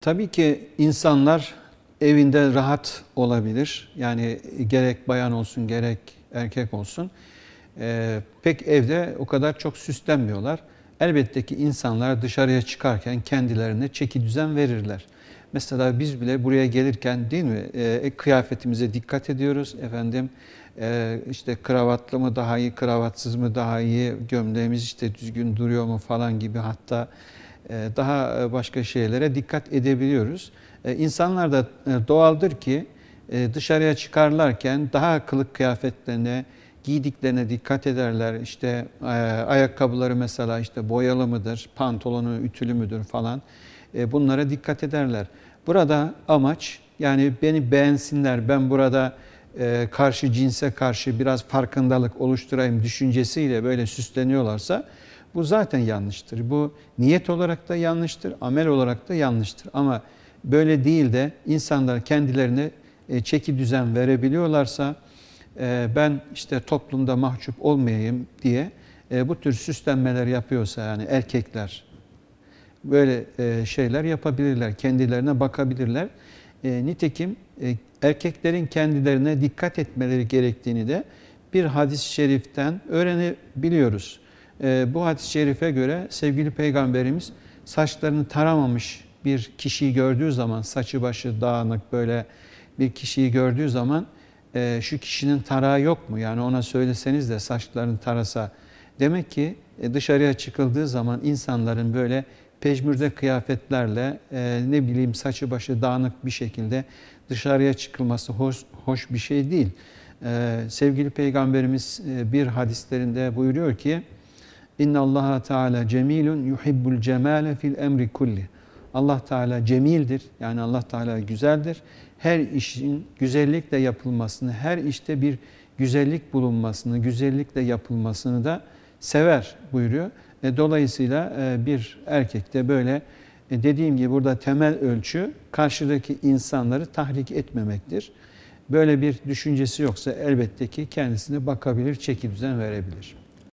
Tabii ki insanlar evinde rahat olabilir. Yani gerek bayan olsun gerek erkek olsun. Ee, pek evde o kadar çok süslenmiyorlar. Elbette ki insanlar dışarıya çıkarken kendilerine çeki düzen verirler. Mesela biz bile buraya gelirken değil mi e, kıyafetimize dikkat ediyoruz. Efendim e, işte kravatlı mı daha iyi, kravatsız mı daha iyi, gömleğimiz işte düzgün duruyor mu falan gibi hatta e, daha e, başka şeylere dikkat edebiliyoruz. E, insanlar da doğaldır ki dışarıya çıkarlarken daha kılık kıyafetlerine, giydiklerine dikkat ederler. İşte ayakkabıları mesela işte boyalı mıdır, pantolonu ütülü müdür falan bunlara dikkat ederler. Burada amaç yani beni beğensinler, ben burada karşı cinse karşı biraz farkındalık oluşturayım düşüncesiyle böyle süsleniyorlarsa bu zaten yanlıştır. Bu niyet olarak da yanlıştır, amel olarak da yanlıştır. Ama böyle değil de insanlar kendilerine e, çeki düzen verebiliyorlarsa e, ben işte toplumda mahcup olmayayım diye e, bu tür süslenmeler yapıyorsa yani erkekler böyle şeyler yapabilirler, kendilerine bakabilirler. Nitekim erkeklerin kendilerine dikkat etmeleri gerektiğini de bir hadis-i şeriften öğrenebiliyoruz. E, bu hadis-i şerife göre sevgili peygamberimiz saçlarını taramamış bir kişiyi gördüğü zaman, saçı başı dağınık böyle bir kişiyi gördüğü zaman e, şu kişinin tarağı yok mu? Yani ona söyleseniz de saçlarını tarasa. Demek ki e, dışarıya çıkıldığı zaman insanların böyle pejmürde kıyafetlerle e, ne bileyim saçı başı dağınık bir şekilde dışarıya çıkılması hoş, hoş bir şey değil. Sevgili Peygamberimiz bir hadislerinde buyuruyor ki İnna Allah Teala cemilun yuhibbul cemale fil emri kulli. Allah Teala cemildir. Yani Allah Teala güzeldir. Her işin güzellikle yapılmasını, her işte bir güzellik bulunmasını, güzellikle yapılmasını da sever buyuruyor. E, dolayısıyla e, bir erkekte böyle e, dediğim gibi burada temel ölçü karşıdaki insanları tahrik etmemektir. Böyle bir düşüncesi yoksa elbette ki kendisine bakabilir, çeki düzen verebilir.